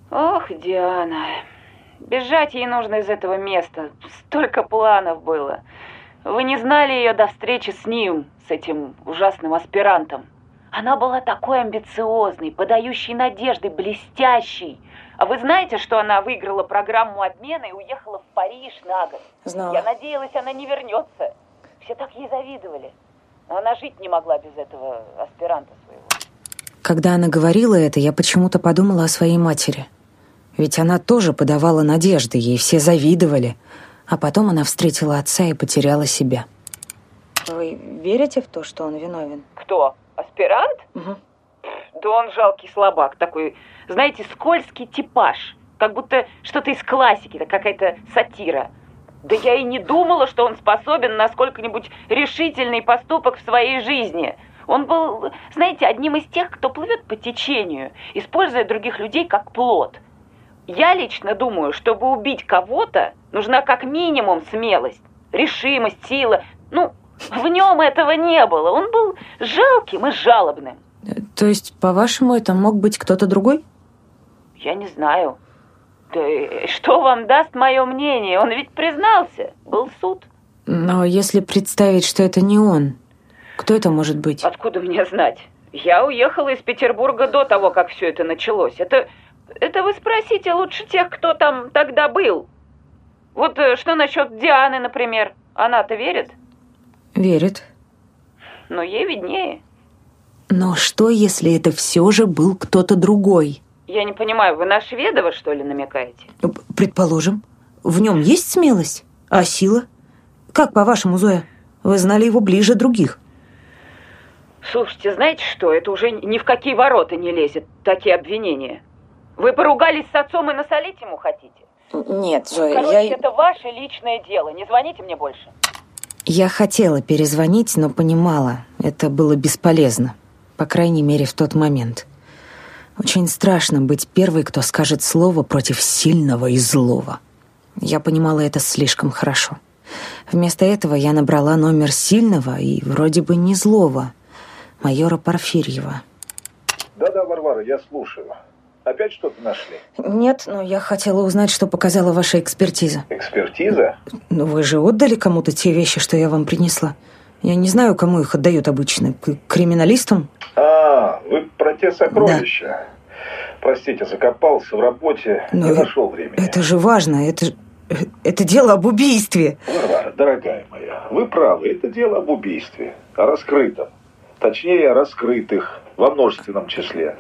Ох, Диана. Бежать ей нужно из этого места. Столько планов было. Вы не знали ее до встречи с ним, с этим ужасным аспирантом. Она была такой амбициозной, подающей надежды, блестящей. А вы знаете, что она выиграла программу обмена и уехала в Париж на год? Знала. Я надеялась, она не вернется. Все так ей завидовали. Но она жить не могла без этого аспиранта своего. Когда она говорила это, я почему-то подумала о своей матери. Ведь она тоже подавала надежды, ей все завидовали. А потом она встретила отца и потеряла себя. Вы верите в то, что он виновен? Кто? Аспирант? Угу. Да он жалкий слабак такой, знаете, скользкий типаж. Как будто что-то из классики, какая-то сатира. Да я и не думала, что он способен на сколько-нибудь решительный поступок в своей жизни. Он был, знаете, одним из тех, кто плывет по течению, используя других людей как плод. Я лично думаю, чтобы убить кого-то, нужна как минимум смелость, решимость, сила. Ну, в нем этого не было. Он был жалким и жалобным. То есть, по-вашему, это мог быть кто-то другой? Я не знаю. Да что вам даст мое мнение? Он ведь признался. Был суд. Но если представить, что это не он, кто это может быть? Откуда мне знать? Я уехала из Петербурга до того, как все это началось. Это, это вы спросите лучше тех, кто там тогда был. Вот э, что насчет Дианы, например? Она-то верит? Верит. Но ей виднее. Но что, если это все же был кто-то другой? Я не понимаю, вы на Шведова, что ли, намекаете? Ну, предположим. В нем есть смелость? А сила? Как, по-вашему, Зоя? Вы знали его ближе других. Слушайте, знаете что? Это уже ни в какие ворота не лезет, такие обвинения. Вы поругались с отцом и насолить ему хотите? Нет, Зоя, Короче, я... это ваше личное дело. Не звоните мне больше. Я хотела перезвонить, но понимала, это было бесполезно. По крайней мере, в тот момент. Очень страшно быть первой, кто скажет слово против сильного и злого. Я понимала это слишком хорошо. Вместо этого я набрала номер сильного и вроде бы не злого, майора Порфирьева. Да-да, Варвара, я слушаю. Опять что-то нашли? Нет, но я хотела узнать, что показала ваша экспертиза. Экспертиза? Ну, вы же отдали кому-то те вещи, что я вам принесла. Я не знаю, кому их отдают обычно. К криминалистам? А, вы про те сокровища. Да. Простите, закопался в работе, Но не нашел времени. Это же важно, это это дело об убийстве. Варвара, дорогая моя, вы правы, это дело об убийстве, о раскрытом. Точнее, о раскрытых, во множественном числе.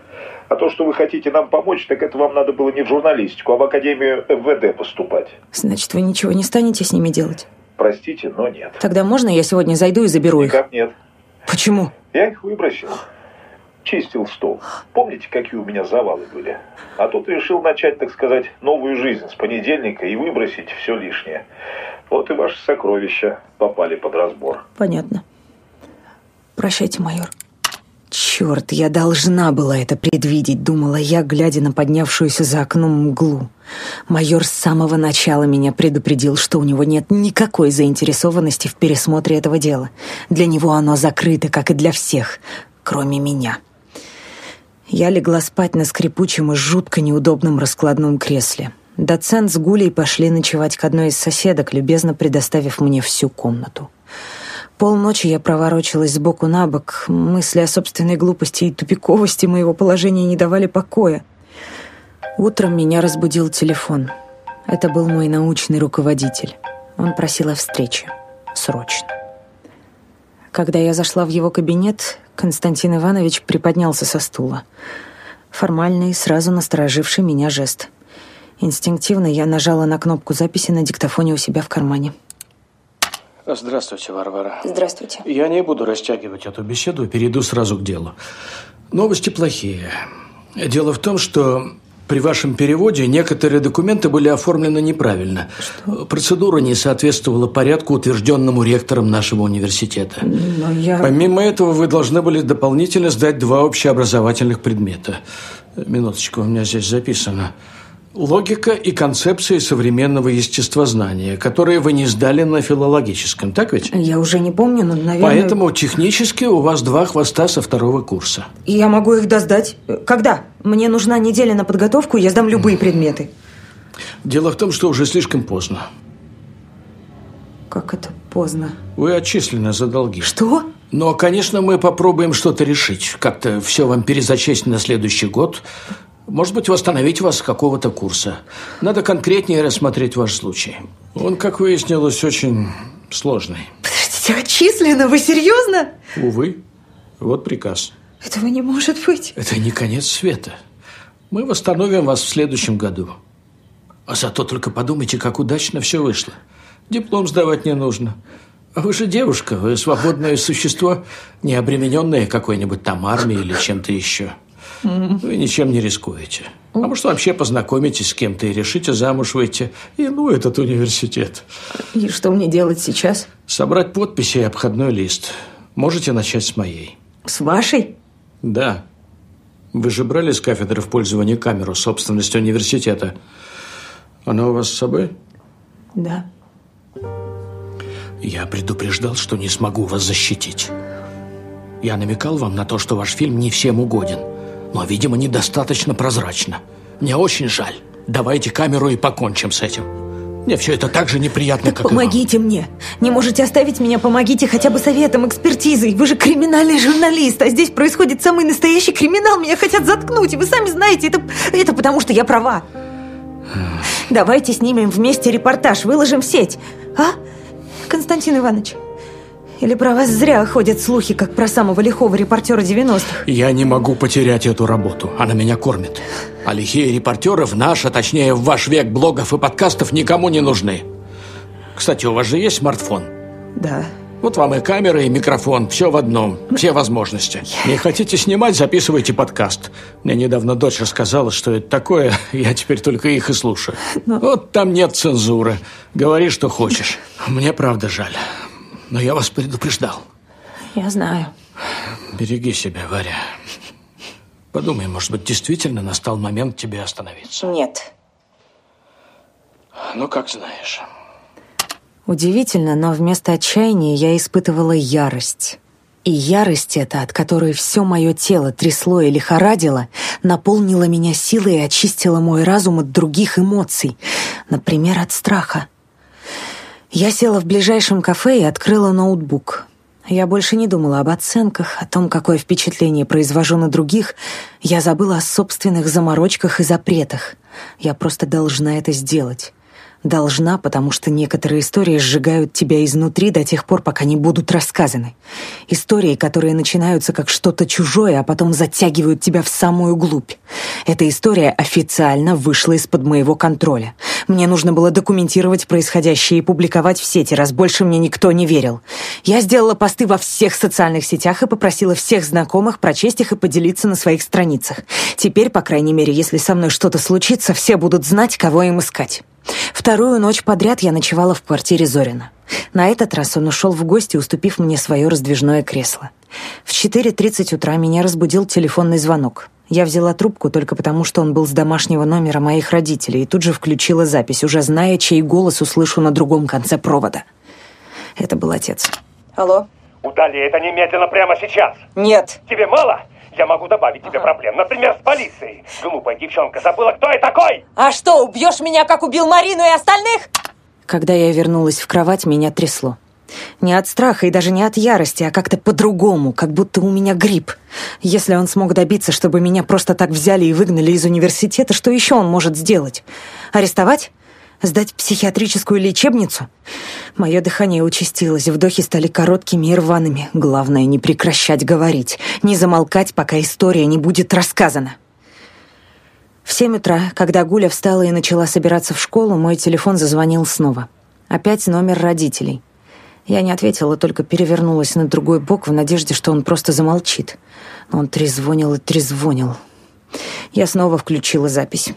А то, что вы хотите нам помочь, так это вам надо было не в журналистику, а в Академию МВД поступать. Значит, вы ничего не станете с ними делать? Простите, но нет. Тогда можно я сегодня зайду и заберу Никак их? нет. Почему? Я их выбросил. Чистил стол. Помните, какие у меня завалы были? А тут решил начать, так сказать, новую жизнь с понедельника и выбросить все лишнее. Вот и ваши сокровища попали под разбор. Понятно. Прощайте, майор. Черт, я должна была это предвидеть, думала я, глядя на поднявшуюся за окном мглу. Майор с самого начала меня предупредил, что у него нет никакой заинтересованности в пересмотре этого дела. Для него оно закрыто, как и для всех, кроме меня. Я легла спать на скрипучем и жутко неудобном раскладном кресле. Доцент с Гулей пошли ночевать к одной из соседок, любезно предоставив мне всю комнату. Полночи я проворочилась сбоку на бок. Мысли о собственной глупости и тупиковости моего положения не давали покоя. Утром меня разбудил телефон. Это был мой научный руководитель. Он просил о встрече. Срочно. Когда я зашла в его кабинет, Константин Иванович приподнялся со стула. Формальный, сразу настороживший меня жест. Инстинктивно я нажала на кнопку записи на диктофоне у себя в кармане. Здравствуйте, Варвара. Здравствуйте. Я не буду растягивать эту беседу, перейду сразу к делу. Новости плохие. Дело в том, что при вашем переводе некоторые документы были оформлены неправильно. Что? Процедура не соответствовала порядку, утвержденному ректором нашего университета. Но я... Помимо этого, вы должны были дополнительно сдать два общеобразовательных предмета. Минуточку, у меня здесь записано. Логика и концепции современного естествознания, которые вы не сдали на филологическом, так ведь? Я уже не помню, но, наверное... Поэтому технически у вас два хвоста со второго курса. И я могу их досдать. Когда? Мне нужна неделя на подготовку, я сдам любые предметы. Дело в том, что уже слишком поздно. Как это поздно? Вы отчислены за долги. Что? Но, конечно, мы попробуем что-то решить. Как-то все вам перезачесть на следующий год. Может быть, восстановить вас с какого-то курса. Надо конкретнее рассмотреть ваш случай. Он, как выяснилось, очень сложный. Подождите, отчислено? Вы серьезно? Увы. Вот приказ. Этого не может быть. Это не конец света. Мы восстановим вас в следующем году. А зато только подумайте, как удачно все вышло. Диплом сдавать не нужно. А вы же девушка, вы свободное существо, не обремененное какой-нибудь там армией или чем-то еще. Вы ничем не рискуете. А может, вообще познакомитесь с кем-то и решите замуж выйти. И ну, этот университет. И что мне делать сейчас? Собрать подписи и обходной лист. Можете начать с моей. С вашей? Да. Вы же брали с кафедры в пользование камеру собственности университета. Она у вас с собой? Да. Я предупреждал, что не смогу вас защитить. Я намекал вам на то, что ваш фильм не всем угоден но, видимо, недостаточно прозрачно. Мне очень жаль. Давайте камеру и покончим с этим. Мне все это так же неприятно, так как помогите и вам. мне. Не можете оставить меня, помогите хотя бы советом, экспертизой. Вы же криминальный журналист, а здесь происходит самый настоящий криминал. Меня хотят заткнуть, и вы сами знаете, это, это потому что я права. Давайте снимем вместе репортаж, выложим в сеть. А, Константин Иванович? Или про вас зря ходят слухи, как про самого лихого репортера 90-х? Я не могу потерять эту работу. Она меня кормит. А лихие репортеры в наш, а точнее в ваш век блогов и подкастов никому не нужны. Кстати, у вас же есть смартфон? Да. Вот вам и камера, и микрофон. Все в одном. Все возможности. Не хотите снимать, записывайте подкаст. Мне недавно дочь рассказала, что это такое. Я теперь только их и слушаю. Но... Вот там нет цензуры. Говори, что хочешь. Мне правда жаль. Но я вас предупреждал. Я знаю. Береги себя, Варя. Подумай, может быть, действительно настал момент тебе остановиться. Нет. Ну, как знаешь. Удивительно, но вместо отчаяния я испытывала ярость. И ярость эта, от которой все мое тело трясло и лихорадило, наполнила меня силой и очистила мой разум от других эмоций, например, от страха. Я села в ближайшем кафе и открыла ноутбук. Я больше не думала об оценках, о том, какое впечатление произвожу на других. Я забыла о собственных заморочках и запретах. Я просто должна это сделать. Должна, потому что некоторые истории сжигают тебя изнутри до тех пор, пока не будут рассказаны. Истории, которые начинаются как что-то чужое, а потом затягивают тебя в самую глубь. Эта история официально вышла из-под моего контроля. Мне нужно было документировать происходящее и публиковать в сети, раз больше мне никто не верил. Я сделала посты во всех социальных сетях и попросила всех знакомых прочесть их и поделиться на своих страницах. Теперь, по крайней мере, если со мной что-то случится, все будут знать, кого им искать. Вторую ночь подряд я ночевала в квартире Зорина. На этот раз он ушел в гости, уступив мне свое раздвижное кресло. В 4.30 утра меня разбудил телефонный звонок. Я взяла трубку только потому, что он был с домашнего номера моих родителей, и тут же включила запись, уже зная, чей голос услышу на другом конце провода. Это был отец. Алло? Удали это немедленно прямо сейчас. Нет. Тебе мало? Я могу добавить тебе проблем. Например, с полицией. Глупая девчонка забыла, кто я такой? А что, убьешь меня, как убил Марину и остальных? Когда я вернулась в кровать, меня трясло. Не от страха и даже не от ярости, а как-то по-другому, как будто у меня грипп. Если он смог добиться, чтобы меня просто так взяли и выгнали из университета, что еще он может сделать? Арестовать? Сдать в психиатрическую лечебницу? Мое дыхание участилось, вдохи стали короткими и рваными. Главное, не прекращать говорить, не замолкать, пока история не будет рассказана. В семь утра, когда Гуля встала и начала собираться в школу, мой телефон зазвонил снова. Опять номер родителей. Я не ответила, только перевернулась на другой бок в надежде, что он просто замолчит. Но он трезвонил и трезвонил. Я снова включила запись.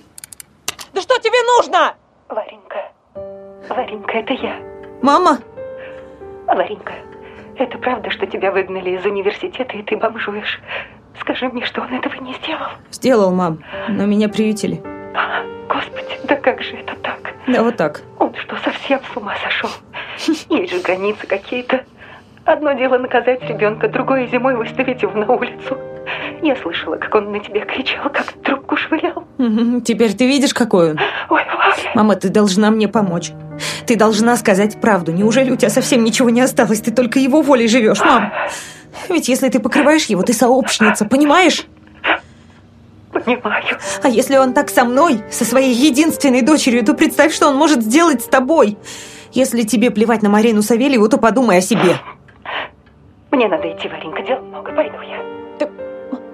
Да что тебе нужно? Варенька, Варенька, это я. Мама? Варенька, это правда, что тебя выгнали из университета, и ты бомжуешь? Скажи мне, что он этого не сделал? Сделал, мам, но меня приютили. А, Господи, да как же это так? Да вот так. Он что, совсем с ума сошел? Есть же границы какие-то. Одно дело наказать ребенка, другое зимой выставить его на улицу. Я слышала, как он на тебя кричал, как трубку швырял. Теперь ты видишь, какой он? Ой. Мама, ты должна мне помочь. Ты должна сказать правду. Неужели у тебя совсем ничего не осталось? Ты только его волей живешь, мам. Ведь если ты покрываешь его, ты сообщница, понимаешь? Понимаю. А если он так со мной, со своей единственной дочерью, то представь, что он может сделать с тобой. Если тебе плевать на Марину Савельеву, то подумай о себе. Мне надо идти, Варенька, дел много, пойду я. Да,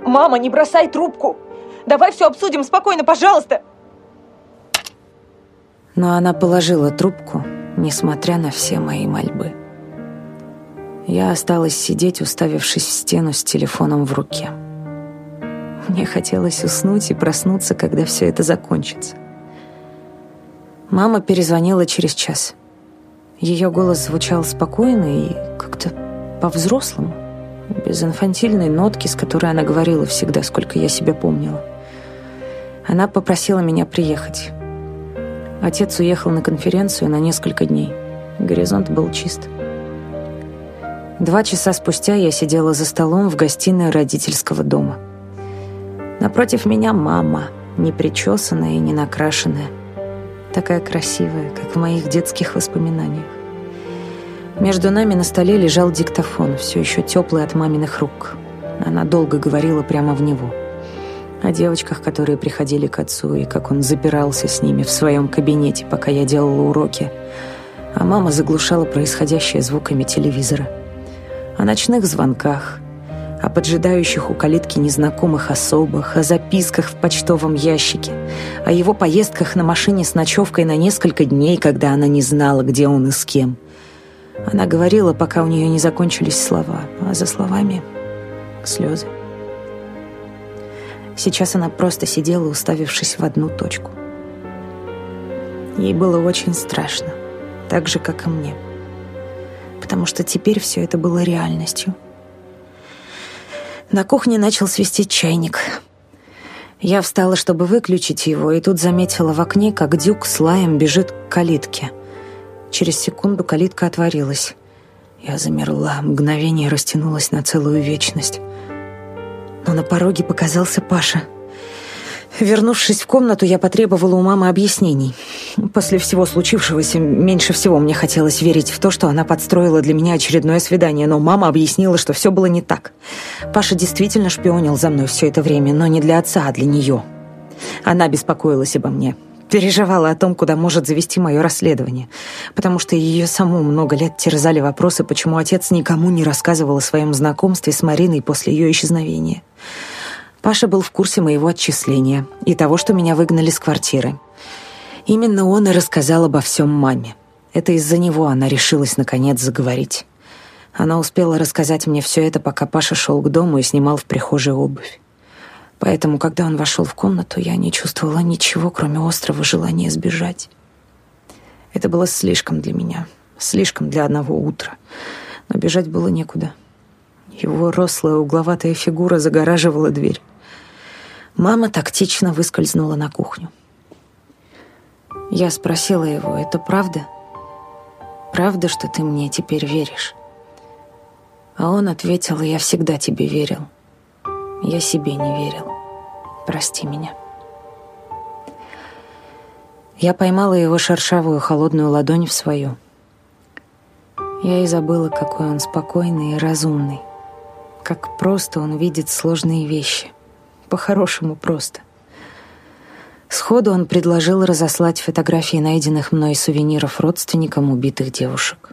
мама, не бросай трубку. Давай все обсудим спокойно, пожалуйста. Но она положила трубку, несмотря на все мои мольбы. Я осталась сидеть, уставившись в стену с телефоном в руке. Мне хотелось уснуть и проснуться, когда все это закончится. Мама перезвонила через час. Ее голос звучал спокойно и как-то по-взрослому, без инфантильной нотки, с которой она говорила всегда, сколько я себя помнила. Она попросила меня приехать. Отец уехал на конференцию на несколько дней. Горизонт был чист. Два часа спустя я сидела за столом в гостиной родительского дома. Напротив меня мама, не причесанная и не накрашенная. Такая красивая, как в моих детских воспоминаниях. Между нами на столе лежал диктофон, все еще теплый от маминых рук. Она долго говорила прямо в него. О девочках, которые приходили к отцу, и как он запирался с ними в своем кабинете, пока я делала уроки. А мама заглушала происходящее звуками телевизора. О ночных звонках, о поджидающих у калитки незнакомых особых, о записках в почтовом ящике, о его поездках на машине с ночевкой на несколько дней, когда она не знала, где он и с кем. Она говорила, пока у нее не закончились слова, а за словами — слезы. Сейчас она просто сидела, уставившись в одну точку. Ей было очень страшно, так же, как и мне. Потому что теперь все это было реальностью — на кухне начал свистеть чайник. Я встала, чтобы выключить его, и тут заметила в окне, как Дюк с лаем бежит к калитке. Через секунду калитка отворилась. Я замерла, мгновение растянулось на целую вечность. Но на пороге показался Паша — Вернувшись в комнату, я потребовала у мамы объяснений. После всего случившегося меньше всего мне хотелось верить в то, что она подстроила для меня очередное свидание, но мама объяснила, что все было не так. Паша действительно шпионил за мной все это время, но не для отца, а для нее. Она беспокоилась обо мне, переживала о том, куда может завести мое расследование, потому что ее саму много лет терзали вопросы, почему отец никому не рассказывал о своем знакомстве с Мариной после ее исчезновения. Паша был в курсе моего отчисления и того, что меня выгнали с квартиры. Именно он и рассказал обо всем маме. Это из-за него она решилась наконец заговорить. Она успела рассказать мне все это, пока Паша шел к дому и снимал в прихожей обувь. Поэтому, когда он вошел в комнату, я не чувствовала ничего, кроме острого желания сбежать. Это было слишком для меня, слишком для одного утра. Но бежать было некуда. Его рослая угловатая фигура загораживала дверь. Мама тактично выскользнула на кухню. Я спросила его, это правда? Правда, что ты мне теперь веришь? А он ответил, я всегда тебе верил. Я себе не верил. Прости меня. Я поймала его шершавую холодную ладонь в свою. Я и забыла, какой он спокойный и разумный. Как просто он видит сложные вещи. По-хорошему просто. Сходу он предложил разослать фотографии найденных мной сувениров родственникам убитых девушек.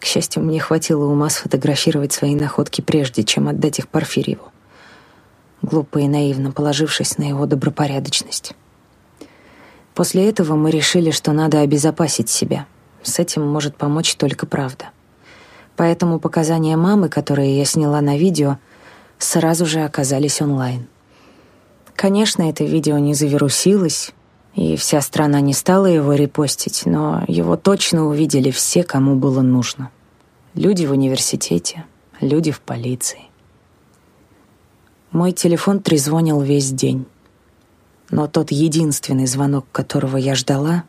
К счастью, мне хватило ума сфотографировать свои находки прежде, чем отдать их Порфирьеву, глупо и наивно положившись на его добропорядочность. После этого мы решили, что надо обезопасить себя. С этим может помочь только правда. Поэтому показания мамы, которые я сняла на видео, сразу же оказались онлайн. Конечно, это видео не завирусилось, и вся страна не стала его репостить, но его точно увидели все, кому было нужно. Люди в университете, люди в полиции. Мой телефон трезвонил весь день. Но тот единственный звонок, которого я ждала,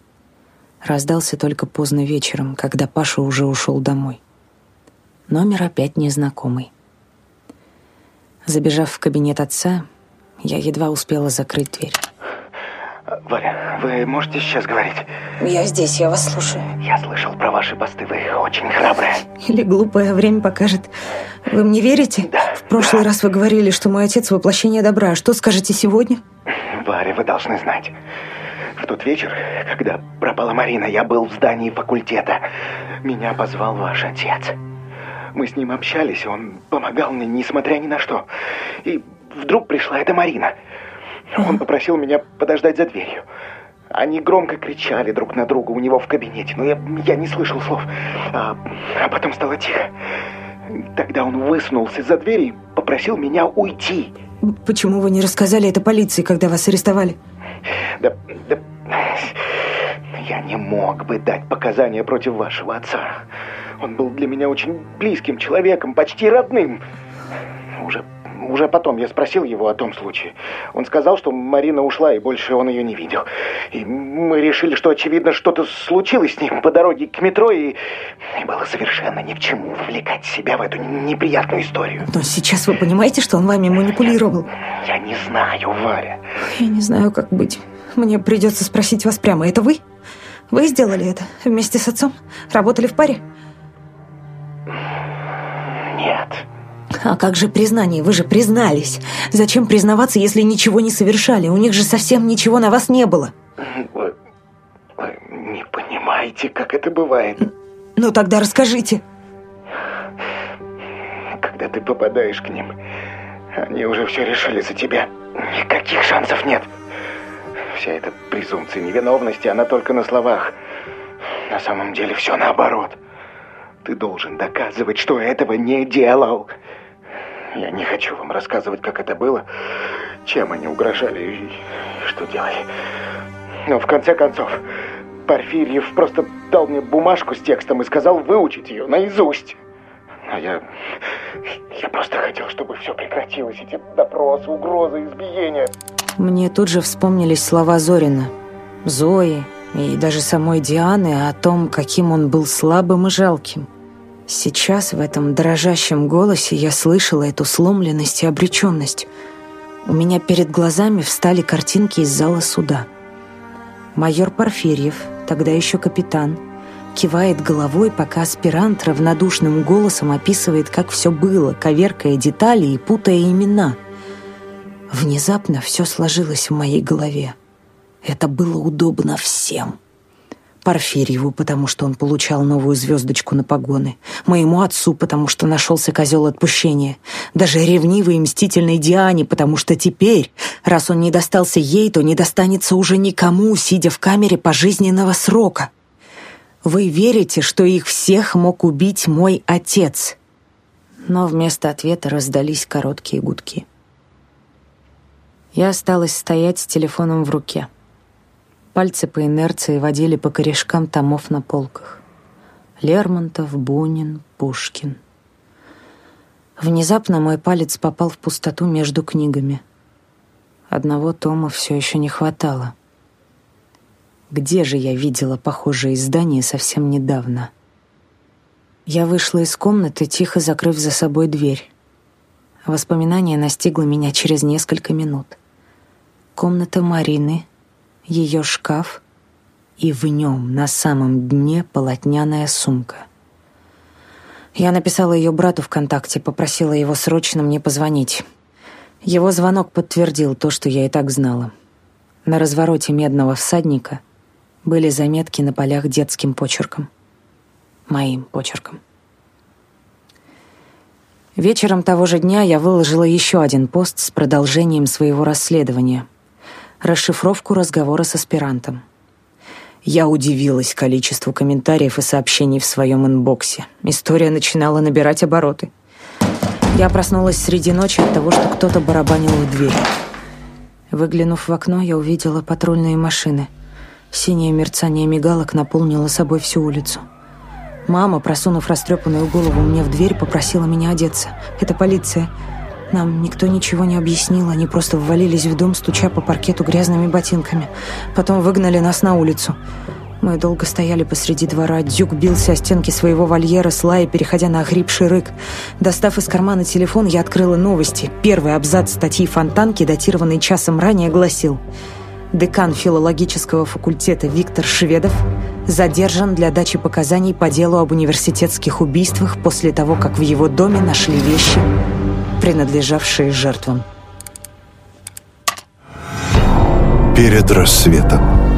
раздался только поздно вечером, когда Паша уже ушел домой. Номер опять незнакомый. Забежав в кабинет отца, я едва успела закрыть дверь. Валя, вы можете сейчас говорить? Я здесь, я вас слушаю. Я слышал про ваши посты, вы очень храбрая. Или глупое время покажет. Вы мне верите? Да. В прошлый раз вы говорили, что мой отец воплощение добра. Что скажете сегодня? Варя, вы должны знать. В тот вечер, когда пропала Марина, я был в здании факультета. Меня позвал ваш отец. Мы с ним общались, он помогал мне, несмотря ни на что. И вдруг пришла эта Марина. Он попросил меня подождать за дверью. Они громко кричали друг на друга у него в кабинете, но я, я не слышал слов. А, а потом стало тихо. Тогда он высунулся за дверь и попросил меня уйти. Почему вы не рассказали это полиции, когда вас арестовали? Да, да, я не мог бы дать показания против вашего отца. Он был для меня очень близким человеком, почти родным. Уже, уже потом я спросил его о том случае. Он сказал, что Марина ушла, и больше он ее не видел. И мы решили, что, очевидно, что-то случилось с ним по дороге к метро, и, и было совершенно ни к чему вовлекать себя в эту неприятную историю. Но сейчас вы понимаете, что он вами манипулировал? Я не знаю, Варя. Я не знаю, как быть. Мне придется спросить вас прямо. Это вы? Вы сделали это вместе с отцом? Работали в паре? Нет. А как же признание? Вы же признались. Зачем признаваться, если ничего не совершали? У них же совсем ничего на вас не было. Вы, вы не понимаете, как это бывает. Ну тогда расскажите. Когда ты попадаешь к ним, они уже все решили за тебя. Никаких шансов нет. Вся эта презумпция невиновности, она только на словах. На самом деле все наоборот. Ты должен доказывать, что этого не делал. Я не хочу вам рассказывать, как это было, чем они угрожали и что делали. Но в конце концов, Порфирьев просто дал мне бумажку с текстом и сказал выучить ее наизусть. А я... Я просто хотел, чтобы все прекратилось, эти допросы, угрозы, избиения. Мне тут же вспомнились слова Зорина, Зои и даже самой Дианы о том, каким он был слабым и жалким. Сейчас в этом дрожащем голосе я слышала эту сломленность и обреченность. У меня перед глазами встали картинки из зала суда. Майор Порфирьев, тогда еще капитан, кивает головой, пока аспирант равнодушным голосом описывает, как все было, коверкая детали и путая имена. Внезапно все сложилось в моей голове. Это было удобно всем. Порфирьеву, потому что он получал новую звездочку на погоны. Моему отцу, потому что нашелся козел отпущения. Даже ревнивой и мстительной Диане, потому что теперь, раз он не достался ей, то не достанется уже никому, сидя в камере пожизненного срока. Вы верите, что их всех мог убить мой отец? Но вместо ответа раздались короткие гудки. Я осталась стоять с телефоном в руке. Пальцы по инерции водили по корешкам томов на полках. Лермонтов, Бунин, Пушкин. Внезапно мой палец попал в пустоту между книгами. Одного тома все еще не хватало. Где же я видела похожее издание совсем недавно? Я вышла из комнаты, тихо закрыв за собой дверь. Воспоминание настигло меня через несколько минут. Комната Марины, ее шкаф и в нем на самом дне полотняная сумка. Я написала ее брату ВКонтакте, попросила его срочно мне позвонить. Его звонок подтвердил то, что я и так знала. На развороте медного всадника были заметки на полях детским почерком. Моим почерком. Вечером того же дня я выложила еще один пост с продолжением своего расследования. Расшифровку разговора с аспирантом. Я удивилась количеству комментариев и сообщений в своем инбоксе. История начинала набирать обороты. Я проснулась среди ночи от того, что кто-то барабанил в дверь. Выглянув в окно, я увидела патрульные машины. Синее мерцание мигалок наполнило собой всю улицу. Мама, просунув растрепанную голову мне в дверь, попросила меня одеться. «Это полиция. Нам никто ничего не объяснил, они просто ввалились в дом, стуча по паркету грязными ботинками. Потом выгнали нас на улицу. Мы долго стояли посреди двора. Дюк бился о стенки своего вольера с лая, переходя на охрипший рык. Достав из кармана телефон, я открыла новости. Первый абзац статьи Фонтанки, датированный часом ранее, гласил «Декан филологического факультета Виктор Шведов задержан для дачи показаний по делу об университетских убийствах после того, как в его доме нашли вещи, принадлежавшие жертвам. Перед рассветом.